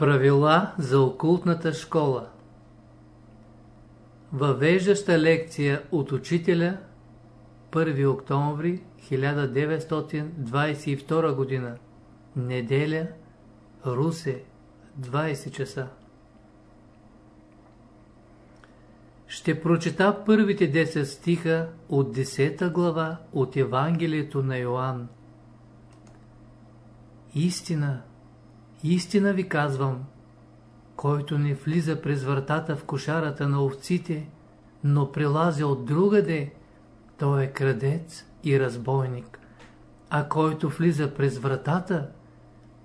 Правила за окултната школа Въвеждаща лекция от учителя 1 октомври 1922 година Неделя Русе 20 часа Ще прочета първите 10 стиха от 10 глава от Евангелието на Йоанн. Истина Истина ви казвам, който не влиза през вратата в кошарата на овците, но прилазя от другаде, той е крадец и разбойник, а който влиза през вратата,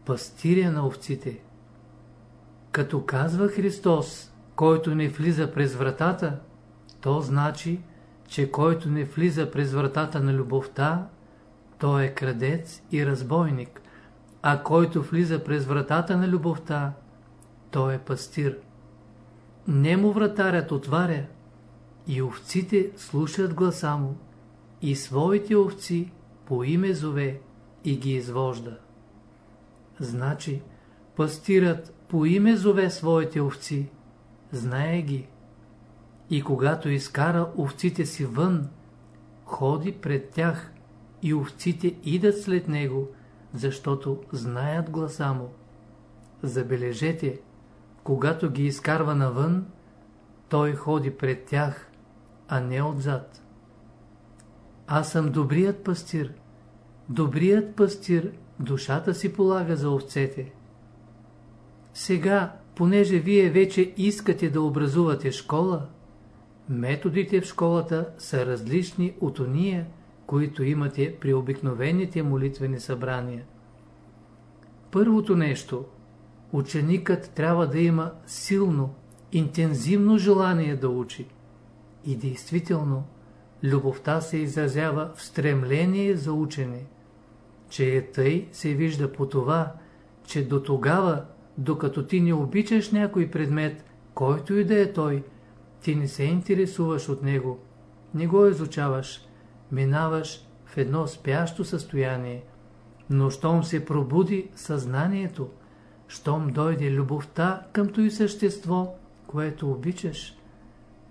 пастиря на овците. Като казва Христос, който не влиза през вратата, то значи, че който не влиза през вратата на любовта, той е крадец и разбойник а който влиза през вратата на любовта, той е пастир. Нему вратарят отваря и овците слушат гласа му и своите овци по име зове и ги извожда. Значи, пастират по име зове своите овци, знае ги. И когато изкара овците си вън, ходи пред тях и овците идат след него, защото знаят гласа му. Забележете, когато ги изкарва навън, той ходи пред тях, а не отзад. Аз съм добрият пастир. Добрият пастир душата си полага за овцете. Сега, понеже вие вече искате да образувате школа, методите в школата са различни от ония, които имате при обикновените молитвени събрания. Първото нещо, ученикът трябва да има силно, интензивно желание да учи. И действително, любовта се изразява в стремление за учене. Че е тъй се вижда по това, че до тогава, докато ти не обичаш някой предмет, който и да е той, ти не се интересуваш от него, не го изучаваш, минаваш в едно спящо състояние, но щом се пробуди съзнанието, щом дойде любовта към той същество, което обичаш,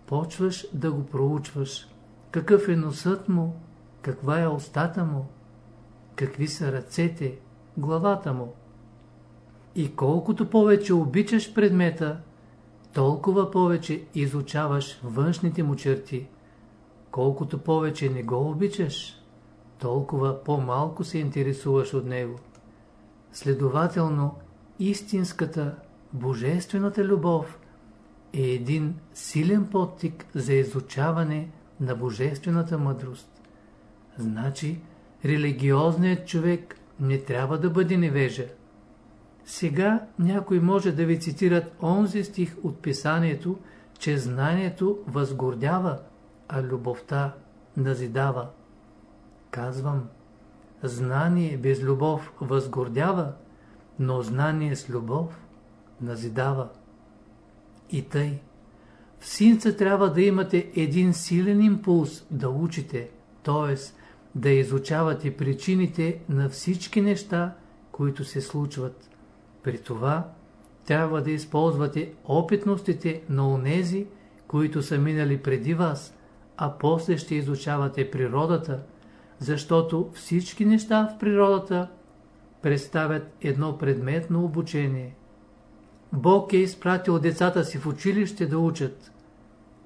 почваш да го проучваш. Какъв е носът му, каква е устата му, какви са ръцете, главата му. И колкото повече обичаш предмета, толкова повече изучаваш външните му черти. Колкото повече не го обичаш, толкова по-малко се интересуваш от него. Следователно, истинската, божествената любов е един силен подтик за изучаване на божествената мъдрост. Значи, религиозният човек не трябва да бъде невежа. Сега някой може да ви цитират онзи стих от писанието, че знанието възгордява, а любовта назидава. Казвам, знание без любов възгордява, но знание с любов назидава. И тъй, в синца трябва да имате един силен импулс да учите, т.е. да изучавате причините на всички неща, които се случват. При това трябва да използвате опитностите на онези, които са минали преди вас, а после ще изучавате природата, защото всички неща в природата представят едно предметно обучение. Бог е изпратил децата си в училище да учат.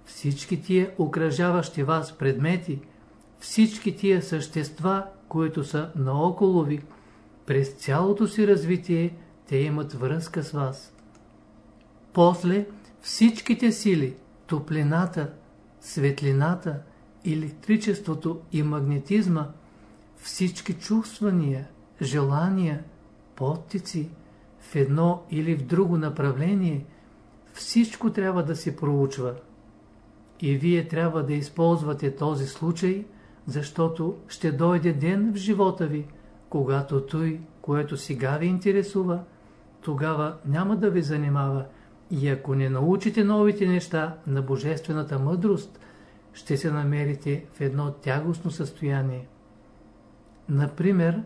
Всички тия окръжаващи вас предмети, всички тия същества, които са наоколо ви, през цялото си развитие те имат връзка с вас. После всичките сили, топлината, светлината, електричеството и магнетизма, всички чувствания, желания, подтици, в едно или в друго направление, всичко трябва да се проучва. И вие трябва да използвате този случай, защото ще дойде ден в живота ви, когато той, което сега ви интересува, тогава няма да ви занимава и ако не научите новите неща на божествената мъдрост, ще се намерите в едно тягостно състояние. Например,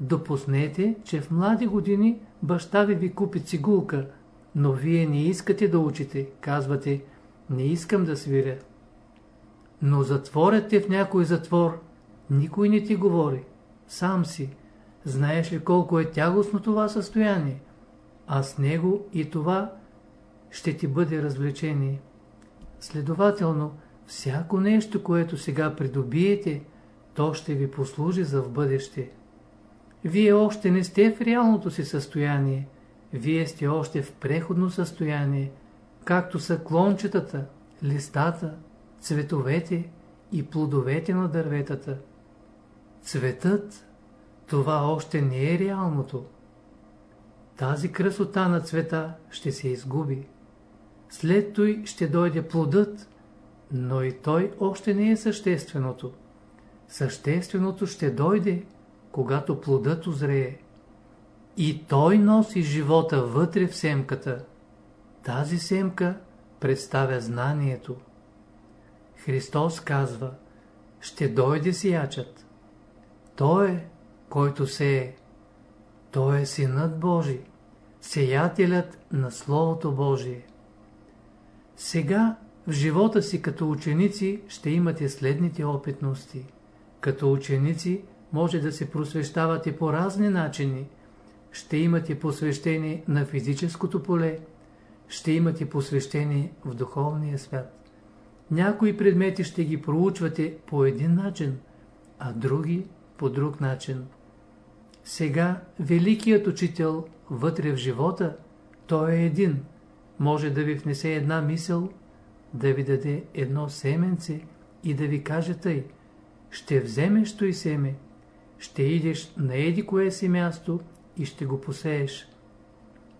допуснете, че в млади години баща ви ви купи цигулка, но вие не искате да учите, казвате, не искам да свиря. Но затворят те в някой затвор, никой не ти говори, сам си. Знаеш ли колко е тягостно това състояние? А с него и това ще ти бъде развлечение. Следователно, всяко нещо, което сега придобиете, то ще ви послужи за в бъдеще. Вие още не сте в реалното си състояние, вие сте още в преходно състояние, както са клончетата, листата, цветовете и плодовете на дърветата. Цветът, това още не е реалното. Тази красота на цвета ще се изгуби. След той ще дойде плодът, но и той още не е същественото. Същественото ще дойде, когато плодът озрее. И той носи живота вътре в семката. Тази семка представя знанието. Христос казва, ще дойде сиячът. Той е, който се е. Той е Синът Божий, сеятелят на Словото Божие. Сега в живота си като ученици ще имате следните опитности. Като ученици може да се просвещавате по разни начини. Ще имате посвещение на физическото поле, ще имате посвещение в духовния свят. Някои предмети ще ги проучвате по един начин, а други по друг начин. Сега Великият Учител вътре в живота, той е един, може да ви внесе една мисъл, да ви даде едно семенце и да ви каже тъй, ще вземеш той семе, ще идеш на еди кое си място и ще го посееш.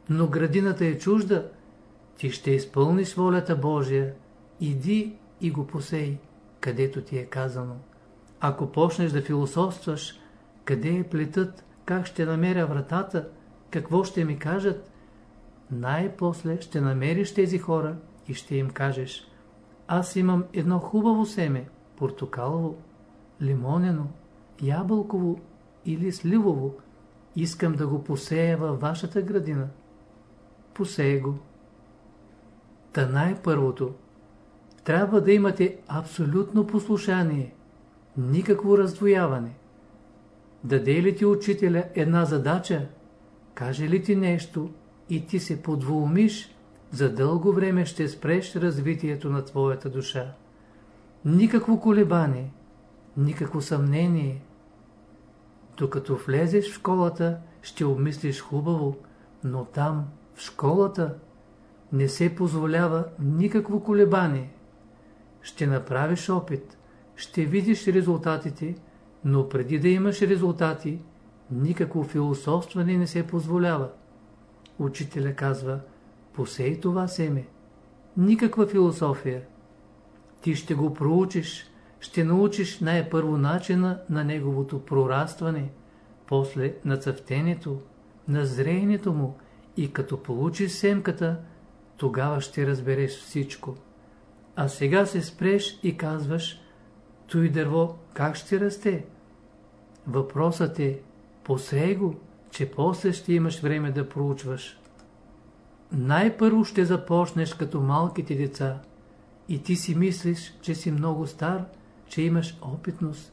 Но градината е чужда, ти ще изпълниш волята Божия, иди и го посей, където ти е казано. Ако почнеш да философстваш, къде е плетът, как ще намеря вратата, какво ще ми кажат, най-после ще намериш тези хора и ще им кажеш аз имам едно хубаво семе, портокалово, лимонено, ябълково или сливово, искам да го посея във вашата градина. Посей го. Та най-първото. Трябва да имате абсолютно послушание, никакво раздвояване. Даде ли ти учителя една задача, каже ли ти нещо и ти се подволмиш, за дълго време ще спреш развитието на твоята душа. Никакво колебание, никакво съмнение. Докато влезеш в школата, ще обмислиш хубаво, но там, в школата, не се позволява никакво колебание. Ще направиш опит, ще видиш резултатите, но преди да имаш резултати, никакво философстване не се позволява. Учителя казва, посей това семе. Никаква философия. Ти ще го проучиш, ще научиш най-първо начина на неговото прорастване, после на цъфтенето, на зреенето му и като получиш семката, тогава ще разбереш всичко. А сега се спреш и казваш, той дърво как ще расте? Въпросът е, посей го, че после ще имаш време да проучваш. Най-първо ще започнеш като малките деца и ти си мислиш, че си много стар, че имаш опитност.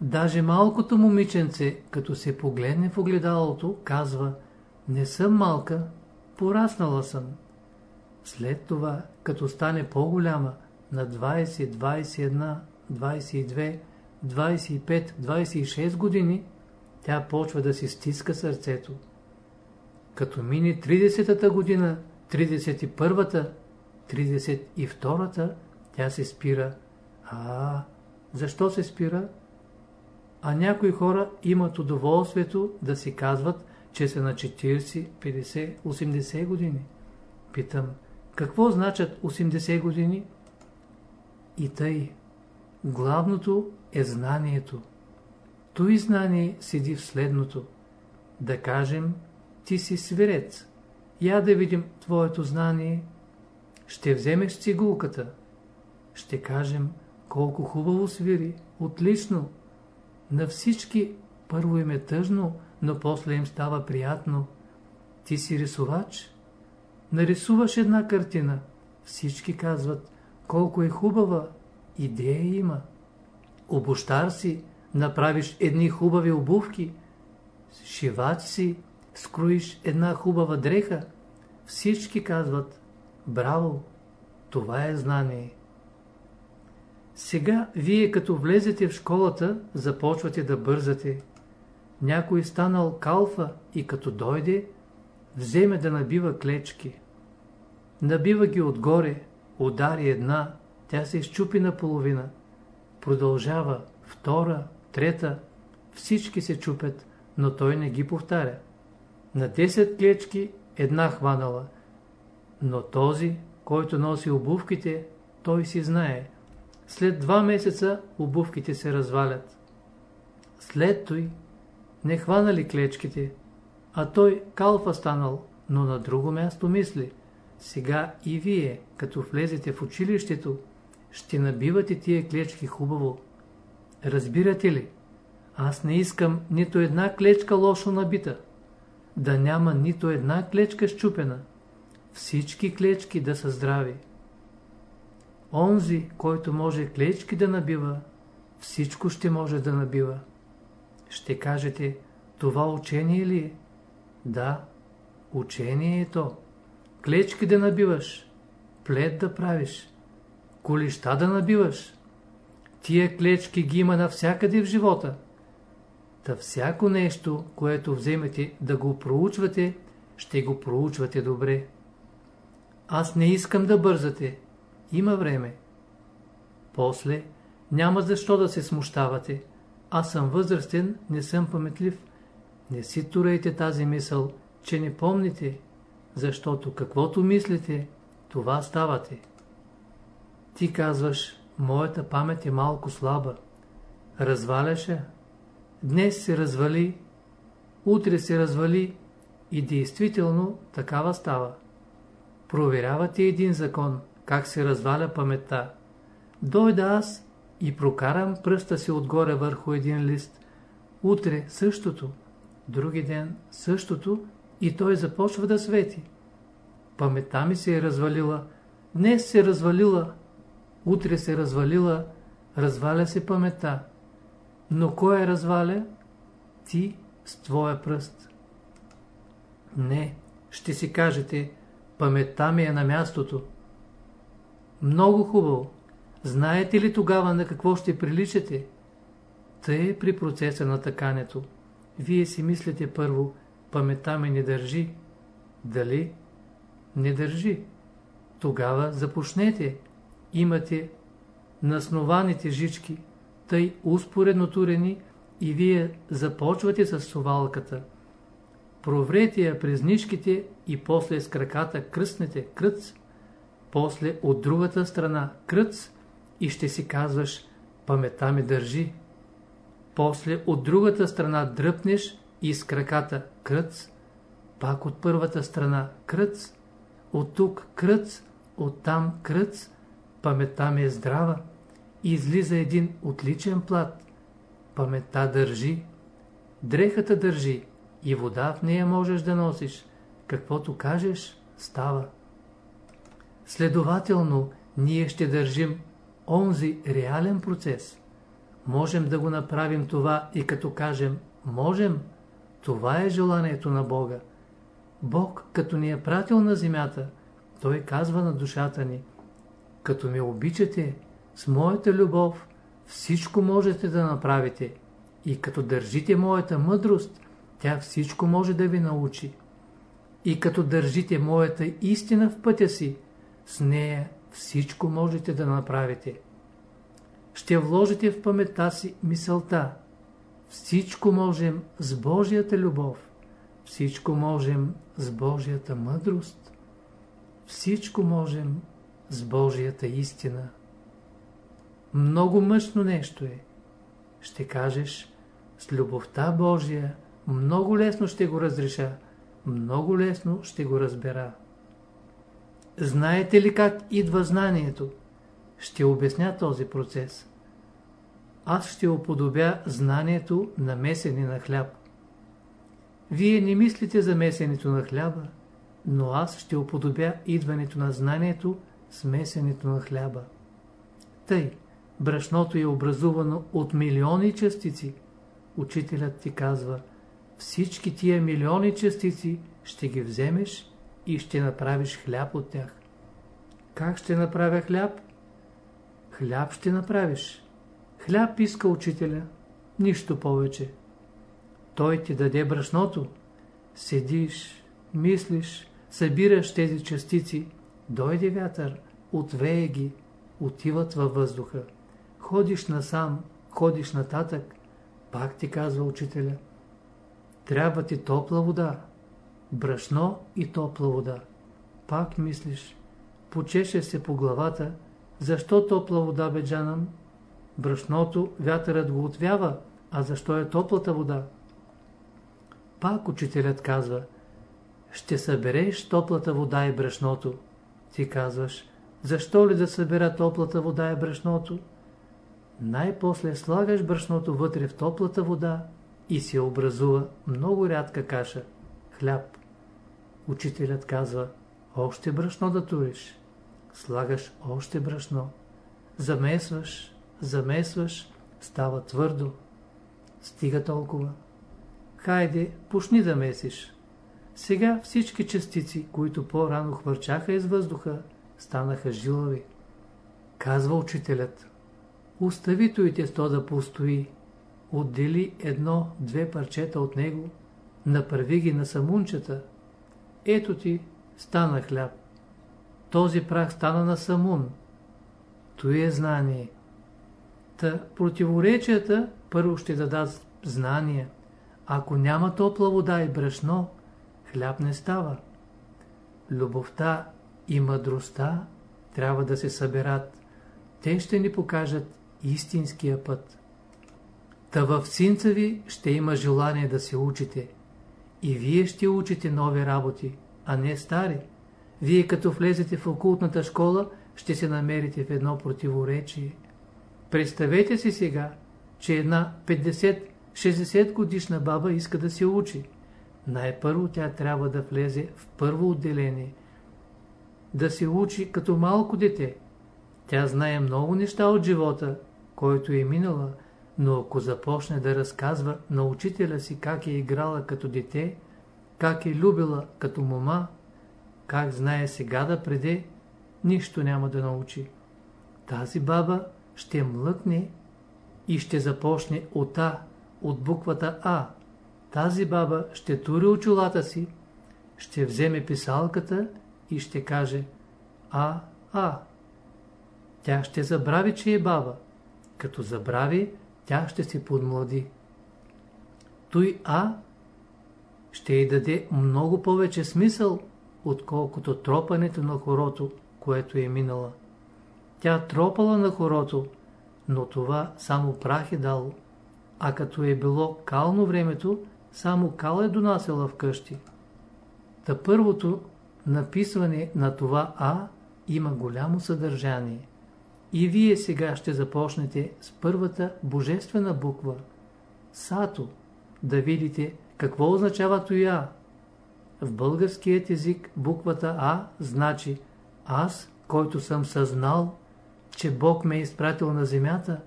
Даже малкото момиченце, като се погледне в огледалото, казва «Не съм малка, пораснала съм». След това, като стане по-голяма, на 20, 21, 22, 25, 26 години, тя почва да си стиска сърцето. Като мине 30-та година, 31-та, 32-та, тя се спира. А, защо се спира? А някои хора имат удоволствието да си казват, че са на 40, 50, 80 години. Питам, какво значат 80 години? И тъй. Главното е знанието. Той знание седи в следното. Да кажем, ти си свирец. Я да видим твоето знание. Ще вземеш цигулката. Ще кажем, колко хубаво свири. Отлично. На всички първо им е тъжно, но после им става приятно. Ти си рисувач. Нарисуваш една картина. Всички казват, колко е хубава. Идея има. Обощар си, направиш едни хубави обувки. Шивач си, скроиш една хубава дреха. Всички казват, браво, това е знание. Сега вие като влезете в школата, започвате да бързате. Някой станал калфа и като дойде, вземе да набива клечки. Набива ги отгоре, удари една, тя се изчупи наполовина. Продължава, втора, трета, всички се чупят, но той не ги повтаря. На 10 клечки една хванала, но този, който носи обувките, той си знае. След два месеца обувките се развалят. След той не хванали клечките, а той калфа станал, но на друго място мисли. Сега и вие, като влезете в училището, ще набивате тия клечки хубаво. Разбирате ли? Аз не искам нито една клечка лошо набита. Да няма нито една клечка щупена. Всички клечки да са здрави. Онзи, който може клечки да набива, всичко ще може да набива. Ще кажете, това учение ли е? Да, учение е то. Клечки да набиваш, плед да правиш, колища да набиваш. Тия клечки ги има навсякъде в живота. Та всяко нещо, което вземете да го проучвате, ще го проучвате добре. Аз не искам да бързате. Има време. После няма защо да се смущавате. Аз съм възрастен, не съм паметлив. Не си турайте тази мисъл, че не помните, защото каквото мислите, това ставате. Ти казваш, моята памет е малко слаба. Разваляш я. Днес се развали, утре се развали и действително такава става. Проверявате един закон, как се разваля паметта. Дойда аз и прокарам пръста си отгоре върху един лист. Утре същото, други ден същото и той започва да свети. Паметта ми се е развалила, днес се развалила, утре се развалила, разваля се паметта. Но кой е разваля? Ти с твоя пръст. Не, ще си кажете, паметта ми е на мястото. Много хубаво. Знаете ли тогава на какво ще приличате? Тъй при процеса на такането. Вие си мислите първо, паметта ми не държи. Дали? Не държи. Тогава започнете. Имате наснованите жички, тъй успоредно турени и вие започвате с совалката. Проврете я през нишките и после с краката кръснете кръц, после от другата страна кръц и ще си казваш памета ми държи. После от другата страна дръпнеш и с краката кръц, пак от първата страна кръц, от тук кръц, от там кръц, паметта ми е здрава и излиза един отличен плат. Паметта държи, дрехата държи и вода в нея можеш да носиш. Каквото кажеш, става. Следователно, ние ще държим онзи реален процес. Можем да го направим това и като кажем «можем», това е желанието на Бога. Бог, като ни е пратил на земята, Той казва на душата ни «Като ме обичате, с моята любов всичко можете да направите и като държите моята мъдрост, тя всичко може да ви научи. И като държите моята истина в пътя си, с нея всичко можете да направите. Ще вложите в паметта си мисълта. Всичко можем с Божията любов. Всичко можем с Божията мъдрост. Всичко можем с Божията истина. Много мъжно нещо е. Ще кажеш, с любовта Божия много лесно ще го разреша, много лесно ще го разбера. Знаете ли как идва знанието? Ще обясня този процес. Аз ще уподобя знанието на месене на хляб. Вие не мислите за месенето на хляба, но аз ще уподобя идването на знанието с месенето на хляба. Тъй, брашното е образувано от милиони частици. Учителят ти казва, всички тия милиони частици ще ги вземеш и ще направиш хляб от тях. Как ще направя хляб? Хляб ще направиш. Хляб иска учителя, нищо повече. Той ти даде брашното. Седиш, мислиш, събираш тези частици, дойде вятър, отвее ги, отиват във въздуха. Ходиш насам, ходиш нататък, пак ти казва учителя. Трябва ти топла вода, брашно и топла вода. Пак мислиш, почеше се по главата, защо топла вода бе джанам? Брашното вятърът го отвява, а защо е топлата вода? Пак учителят казва, ще събереш топлата вода и брашното. Ти казваш, защо ли да събера топлата вода и брашното? Най-после слагаш брашното вътре в топлата вода и се образува много рядка каша, хляб. Учителят казва, още брашно да туриш. Слагаш още брашно. Замесваш, замесваш, става твърдо. Стига толкова. Хайде, пушни да месиш. Сега всички частици, които по-рано хвърчаха из въздуха, станаха жилави. Казва учителят. Остави той тесто да постои. Отдели едно-две парчета от него, направи ги на самунчета. Ето ти, стана хляб. Този прах стана на самун. Той е знание. Та противоречията първо ще дадат знание. Ако няма топла вода и брашно, хляб не става. Любовта и мъдростта трябва да се съберат. Те ще ни покажат истинския път. Та в синца ви ще има желание да се учите. И вие ще учите нови работи, а не стари. Вие като влезете в окултната школа, ще се намерите в едно противоречие. Представете си сега, че една 50-60 годишна баба иска да се учи. Най-първо тя трябва да влезе в първо отделение. Да се учи като малко дете. Тя знае много неща от живота, който е минала, но ако започне да разказва на учителя си как е играла като дете, как е любила като мома, как знае сега да преде, нищо няма да научи. Тази баба ще млъкне и ще започне от А, от буквата А. Тази баба ще тури очилата си, ще вземе писалката и ще каже А, А. Тя ще забрави, че е баба. Като забрави, тя ще се подмлади. Той А ще й даде много повече смисъл, отколкото тропането на хорото, което е минала. Тя тропала на хорото, но това само прах е дало, а като е било кално времето, само кал е донасяла вкъщи. Та първото написване на това А има голямо съдържание. И вие сега ще започнете с първата божествена буква – Сато, да видите какво означава тоя. В българският език буквата А значи аз, който съм съзнал, че Бог ме е изпратил на земята,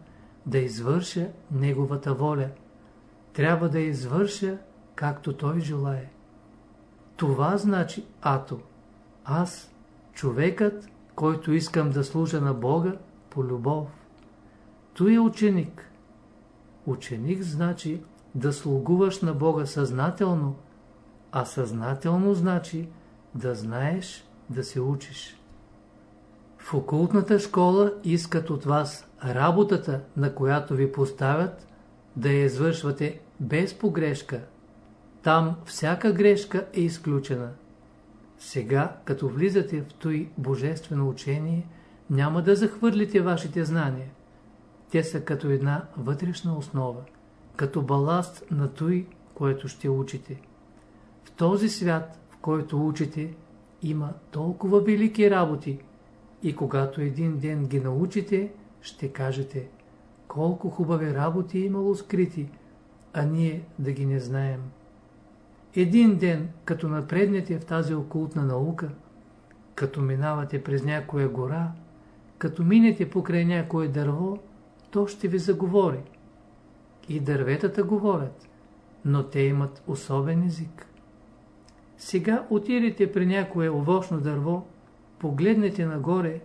да извърша Неговата воля. Трябва да извърша, както Той желае. Това значи Ато. Аз, човекът, който искам да служа на Бога по любов. Той е ученик. Ученик значи да слугуваш на Бога съзнателно, а съзнателно значи да знаеш да се учиш. В окултната школа искат от вас работата, на която ви поставят, да я извършвате без погрешка. Там всяка грешка е изключена. Сега, като влизате в той божествено учение, няма да захвърлите вашите знания. Те са като една вътрешна основа, като баласт на той, което ще учите. В този свят, в който учите, има толкова велики работи, и когато един ден ги научите, ще кажете колко хубави работи е имало скрити, а ние да ги не знаем. Един ден, като напреднете в тази окултна наука, като минавате през някоя гора, като минете покрай някое дърво, то ще ви заговори. И дърветата говорят, но те имат особен език. Сега отидете при някое овощно дърво, погледнете нагоре,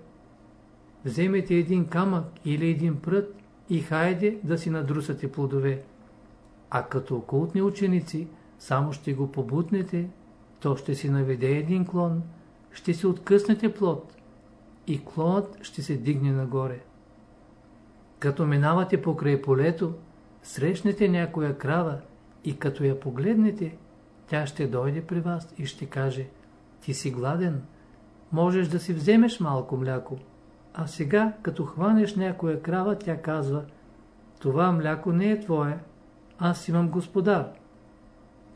вземете един камък или един прът и хайде да си надрусате плодове. А като окултни ученици, само ще го побутнете, то ще си наведе един клон, ще си откъснете плод и клонът ще се дигне нагоре. Като минавате покрай полето, срещнете някоя крава и като я погледнете, тя ще дойде при вас и ще каже Ти си гладен, можеш да си вземеш малко мляко. А сега, като хванеш някоя крава, тя казва Това мляко не е твое, аз имам господар.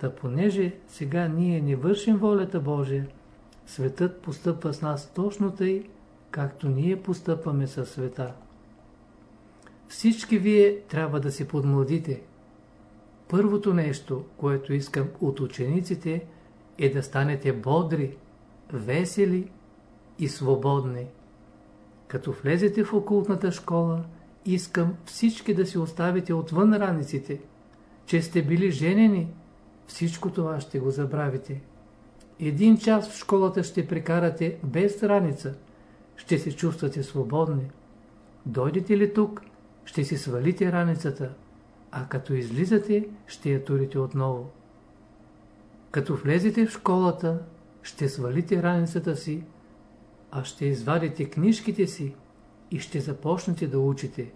Та понеже сега ние не вършим волята Божия, светът постъпва с нас точно тъй, както ние постъпваме със света. Всички вие трябва да се подмладите. Първото нещо, което искам от учениците, е да станете бодри, весели и свободни. Като влезете в окултната школа, искам всички да си оставите отвън раниците, че сте били женени, всичко това ще го забравите. Един час в школата ще прекарате без раница, ще се чувствате свободни. Дойдете ли тук, ще си свалите раницата, а като излизате, ще я турите отново. Като влезете в школата, ще свалите раницата си, а ще извадите книжките си и ще започнете да учите.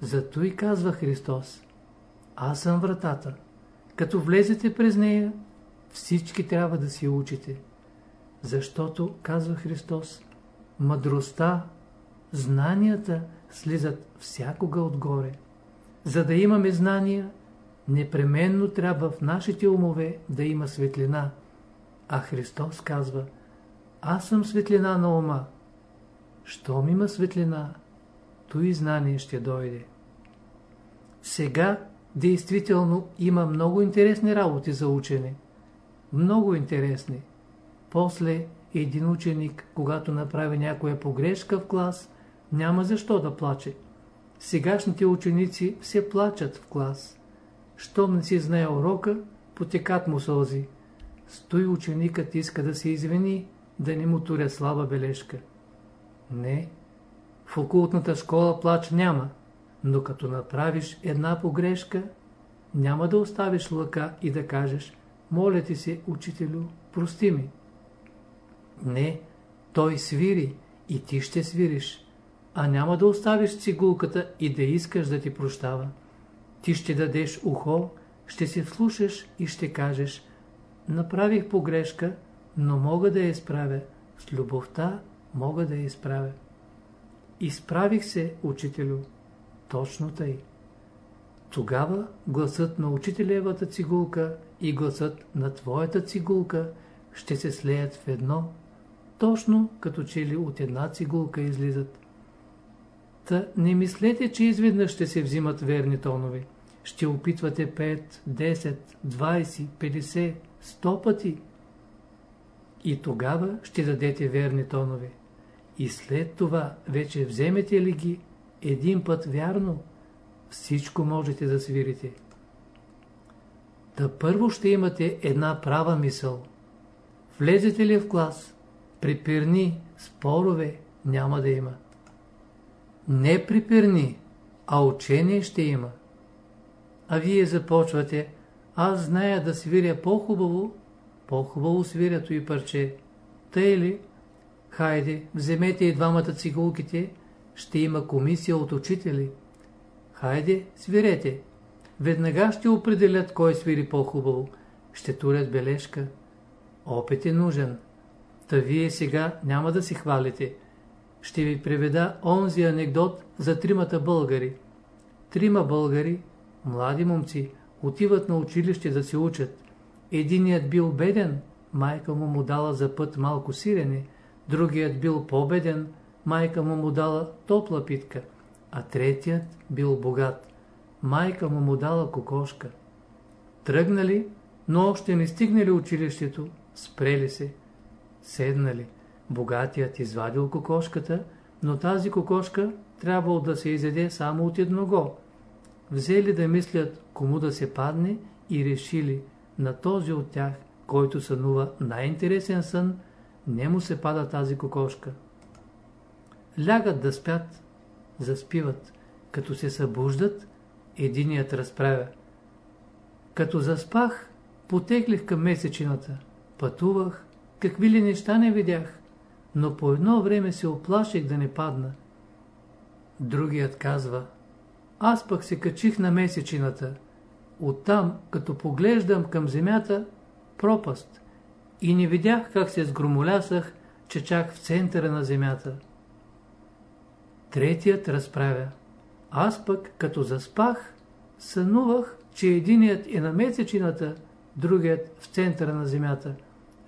Зато и казва Христос, аз съм вратата. Като влезете през нея, всички трябва да си учите. Защото, казва Христос, мъдростта, знанията слизат всякога отгоре. За да имаме знания, непременно трябва в нашите умове да има светлина. А Христос казва, аз съм светлина на ума. Щом има светлина, то и знание ще дойде. Сега, действително, има много интересни работи за учене. Много интересни. После, един ученик, когато направи някоя погрешка в клас, няма защо да плаче. Сегашните ученици все плачат в клас. Щом не си знае урока, потекат му сълзи. Стой ученикът иска да се извини, да не му туря слаба бележка. Не, в окултната школа плач няма, но като направиш една погрешка, няма да оставиш лъка и да кажеш, моля ти се, учителю, прости ми. Не, той свири и ти ще свириш а няма да оставиш цигулката и да искаш да ти прощава. Ти ще дадеш ухо, ще се вслушаш и ще кажеш направих погрешка, но мога да я изправя. С любовта мога да я изправя. Изправих се, учителю. Точно тъй. Тогава гласът на учителевата цигулка и гласът на твоята цигулка ще се слеят в едно, точно като че ли от една цигулка излизат. Та не мислете, че изведнъж ще се взимат верни тонове. Ще опитвате 5, 10, 20, 50, 100 пъти. И тогава ще дадете верни тонове. И след това, вече вземете ли ги един път вярно, всичко можете да свирите. Та първо ще имате една права мисъл. Влезете ли в клас, припирни, спорове няма да има. Не припирни, а учение ще има. А вие започвате, аз зная да свиря по-хубаво, по-хубаво свирято и парче. Тъй ли? Хайде, вземете и двамата цигулките, ще има комисия от учители. Хайде, свирете. Веднага ще определят кой свири по-хубаво. Ще турят бележка. Опит е нужен. Та вие сега няма да си хвалите ще ви приведа онзи анекдот за тримата българи. Трима българи, млади момци, отиват на училище да се учат. Единият бил беден, майка му му дала за път малко сирене, другият бил по-беден, майка му му дала топла питка, а третият бил богат, майка му му дала кокошка. Тръгнали, но още не стигнали училището, спрели се, седнали. Богатият извадил кокошката, но тази кокошка трябвало да се изеде само от едного. Взели да мислят кому да се падне и решили на този от тях, който сънува най-интересен сън, не му се пада тази кокошка. Лягат да спят, заспиват. Като се събуждат, единият разправя. Като заспах, потеглих към месечината. Пътувах, какви ли неща не видях, но по едно време се оплаших да не падна. Другият казва, аз пък се качих на месечината. Оттам, като поглеждам към земята, пропаст. И не видях как се сгромолясах, че чак в центъра на земята. Третият разправя. Аз пък, като заспах, сънувах, че единият е на месечината, другият в центъра на земята.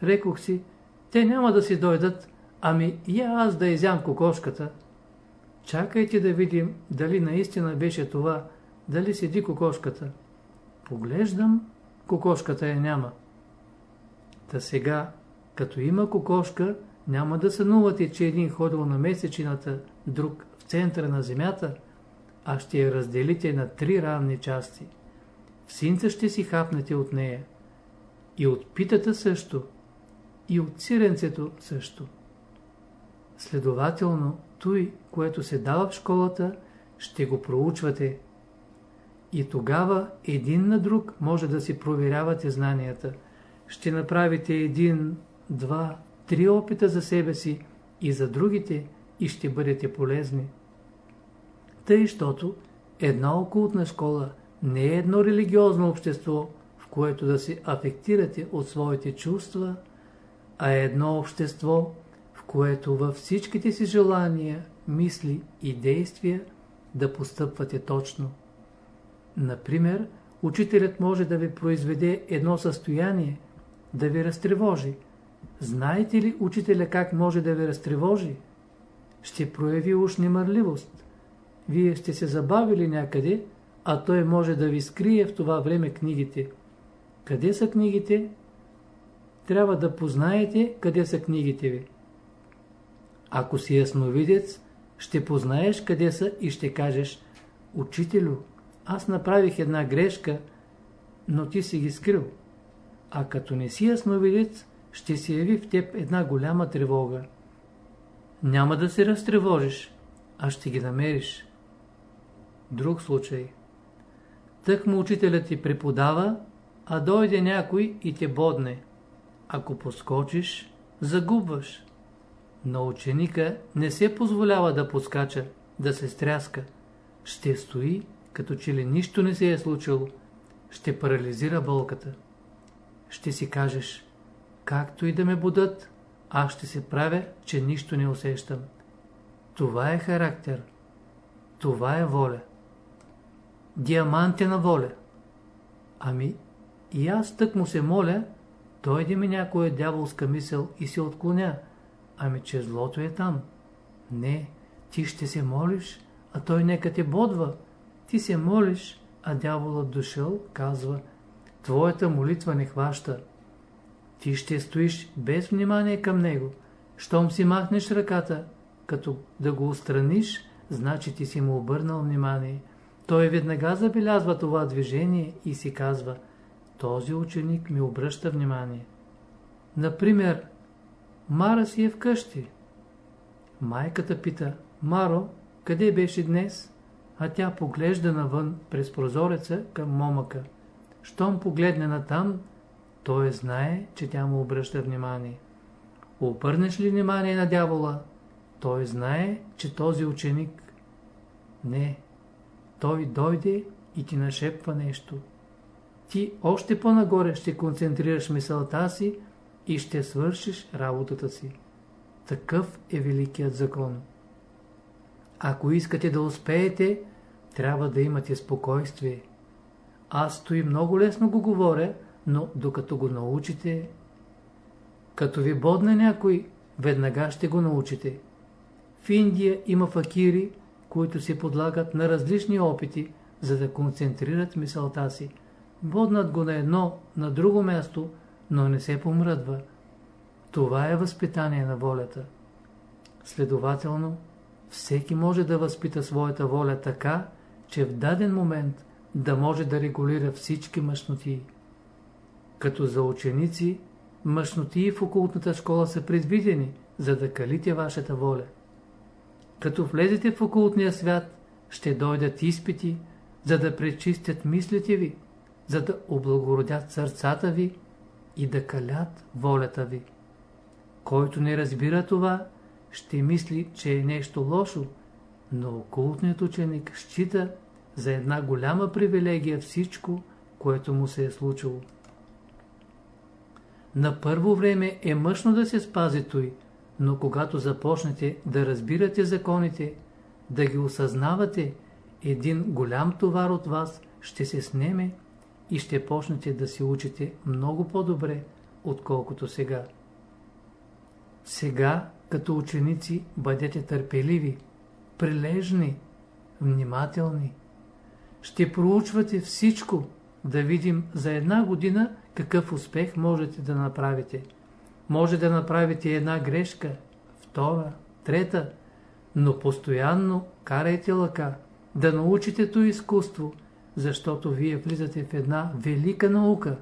Рекох си, те няма да си дойдат, ами я аз да изям кокошката. Чакайте да видим дали наистина беше това, дали седи кокошката. Поглеждам, кокошката я няма. Та сега, като има кокошка, няма да сънувате, че един ходил на месечината, друг центъра на земята, а ще я разделите на три равни части. В синца ще си хапнете от нея. И от питата също. И от сиренцето също. Следователно, той, което се дава в школата, ще го проучвате. И тогава един на друг може да си проверявате знанията. Ще направите един, два, три опита за себе си и за другите и ще бъдете полезни. Тъй, щото една окултна школа не е едно религиозно общество, в което да се афектирате от своите чувства, а е едно общество, в което във всичките си желания, мисли и действия да постъпвате точно. Например, учителят може да ви произведе едно състояние, да ви разтревожи. Знаете ли учителя как може да ви разтревожи? Ще прояви уж немърливост. Вие сте се забавили някъде, а той може да ви скрие в това време книгите. Къде са книгите? Трябва да познаете къде са книгите ви. Ако си ясновидец, ще познаеш къде са и ще кажеш Учителю, аз направих една грешка, но ти си ги скрил. А като не си ясновидец, ще се яви в теб една голяма тревога. Няма да се разтревожиш, а ще ги намериш. Друг случай. Тък му учителят ти преподава, а дойде някой и те бодне. Ако поскочиш, загубваш. На ученика не се позволява да подскача, да се стряска. Ще стои, като че ли нищо не се е случило. Ще парализира болката. Ще си кажеш, както и да ме будат, аз ще се правя, че нищо не усещам. Това е характер. Това е воля. Диамантена воля. Ами, и аз тък му се моля, дойде ми някоя дяволска мисъл и се отклоня. Ами, че злото е там. Не, ти ще се молиш, а той нека те бодва. Ти се молиш, а дяволът дошъл, казва, твоята молитва не хваща. Ти ще стоиш без внимание към него. Щом си махнеш ръката, като да го устраниш, значи ти си му обърнал внимание. Той веднага забелязва това движение и си казва, този ученик ми обръща внимание. Например, Мара си е вкъщи. Майката пита, Маро, къде беше днес? А тя поглежда навън през прозореца към момъка. Щом погледне натам, той знае, че тя му обръща внимание. Обърнеш ли внимание на дявола, той знае, че този ученик... Не, той дойде и ти нашепва нещо. Ти още по-нагоре ще концентрираш мисълта си и ще свършиш работата си. Такъв е великият закон. Ако искате да успеете, трябва да имате спокойствие. Аз стои много лесно го говоря, но докато го научите, като ви бодне някой, веднага ще го научите. В Индия има факири, които се подлагат на различни опити, за да концентрират мисълта си. боднат го на едно, на друго място, но не се помръдва. Това е възпитание на волята. Следователно, всеки може да възпита своята воля така, че в даден момент да може да регулира всички мъжноти. Като за ученици, мъжноти в окултната школа са предвидени, за да калите вашата воля. Като влезете в окултния свят, ще дойдат изпити, за да пречистят мислите ви, за да облагородят сърцата ви и да калят волята ви. Който не разбира това, ще мисли, че е нещо лошо, но окултният ученик счита за една голяма привилегия всичко, което му се е случило. На първо време е мъжно да се спази той, но когато започнете да разбирате законите, да ги осъзнавате, един голям товар от вас ще се снеме и ще почнете да се учите много по-добре, отколкото сега. Сега, като ученици, бъдете търпеливи, прилежни, внимателни. Ще проучвате всичко, да видим за една година какъв успех можете да направите. Може да направите една грешка, втора, трета, но постоянно карайте лъка, да научите то изкуство, защото вие влизате в една велика наука.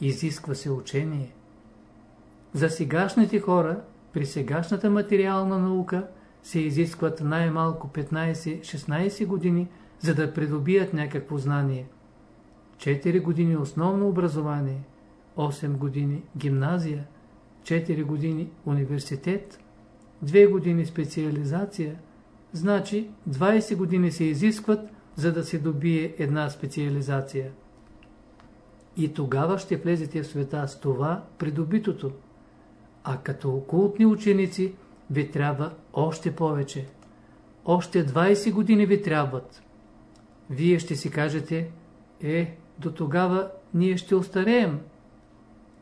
Изисква се учение. За сегашните хора, при сегашната материална наука, се изискват най-малко 15-16 години, за да придобият някакво знание. 4 години основно образование, 8 години гимназия, 4 години университет, 2 години специализация, значи 20 години се изискват, за да се добие една специализация. И тогава ще влезете в света с това придобитото. А като окултни ученици ви трябва още повече. Още 20 години ви трябват. Вие ще си кажете, е, до тогава ние ще остареем.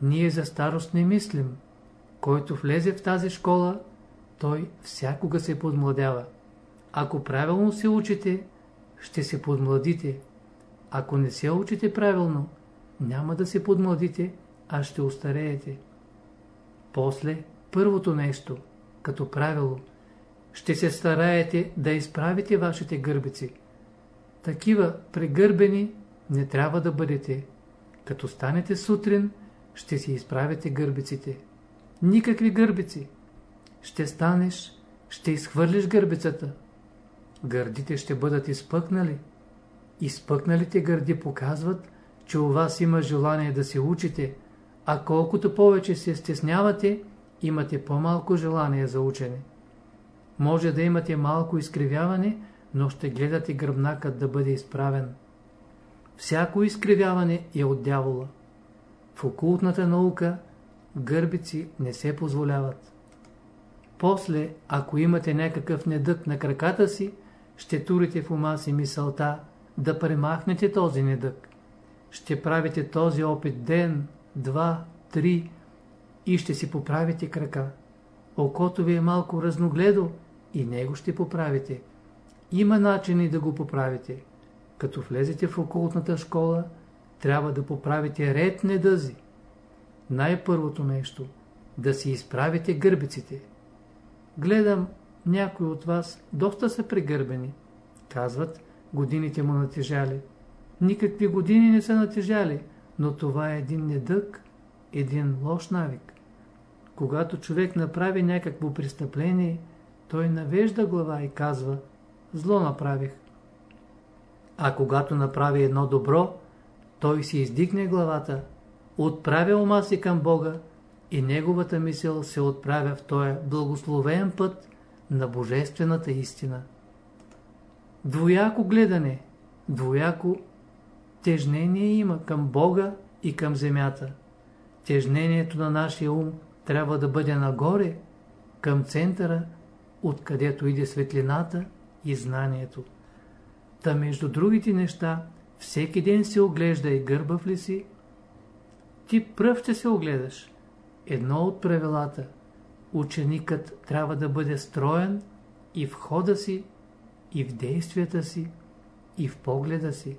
Ние за старост не мислим. Който влезе в тази школа, той всякога се подмладява. Ако правилно се учите, ще се подмладите. Ако не се учите правилно, няма да се подмладите, а ще устареете. После, първото нещо, като правило, ще се стараете да изправите вашите гърбици. Такива прегърбени не трябва да бъдете. Като станете сутрин, ще си изправите гърбиците. Никакви гърбици. Ще станеш, ще изхвърлиш гърбицата. Гърдите ще бъдат изпъкнали. Изпъкналите гърди показват, че у вас има желание да се учите, а колкото повече се стеснявате, имате по-малко желание за учене. Може да имате малко изкривяване, но ще гледате гръбнакът да бъде изправен. Всяко изкривяване е от дявола. В окултната наука гърбици не се позволяват. После, ако имате някакъв недък на краката си, ще турите в ума си мисълта да премахнете този недък. Ще правите този опит ден, два, три и ще си поправите крака. Окото ви е малко разногледо и него ще поправите. Има начини да го поправите. Като влезете в окултната школа, трябва да поправите ред недъзи. Най-първото нещо – да си изправите гърбиците. Гледам, някои от вас доста са прегърбени. Казват, годините му натежали. Никакви години не са натежали, но това е един недък, един лош навик. Когато човек направи някакво престъпление, той навежда глава и казва, зло направих. А когато направи едно добро, той си издигне главата, отправя ума си към Бога и неговата мисъл се отправя в този благословен път на Божествената истина. Двояко гледане, двояко тежнение има към Бога и към земята. Тежнението на нашия ум трябва да бъде нагоре, към центъра, откъдето иде светлината и знанието. Та между другите неща, всеки ден се оглежда и гърбав ли си? Ти пръв ще се огледаш. Едно от правилата. Ученикът трябва да бъде строен и в хода си, и в действията си, и в погледа си.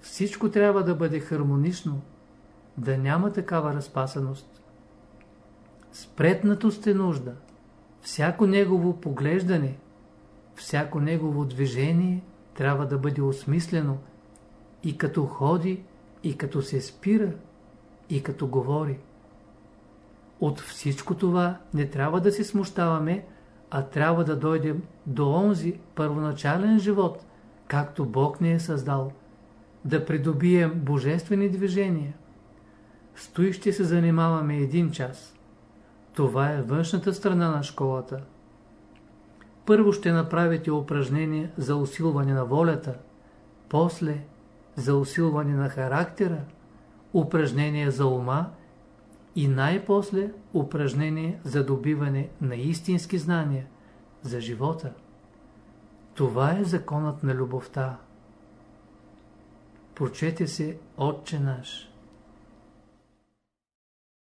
всичко трябва да бъде хармонично, да няма такава разпасаност. Спретнато сте нужда, всяко негово поглеждане, всяко негово движение трябва да бъде осмислено и като ходи, и като се спира, и като говори. От всичко това не трябва да се смущаваме, а трябва да дойдем до онзи първоначален живот, както Бог ни е създал, да придобием божествени движения. Стои ще се занимаваме един час. Това е външната страна на школата. Първо ще направите упражнение за усилване на волята, после за усилване на характера, упражнение за ума и най-после упражнение за добиване на истински знания за живота. Това е законът на любовта. Прочете се Отче наш.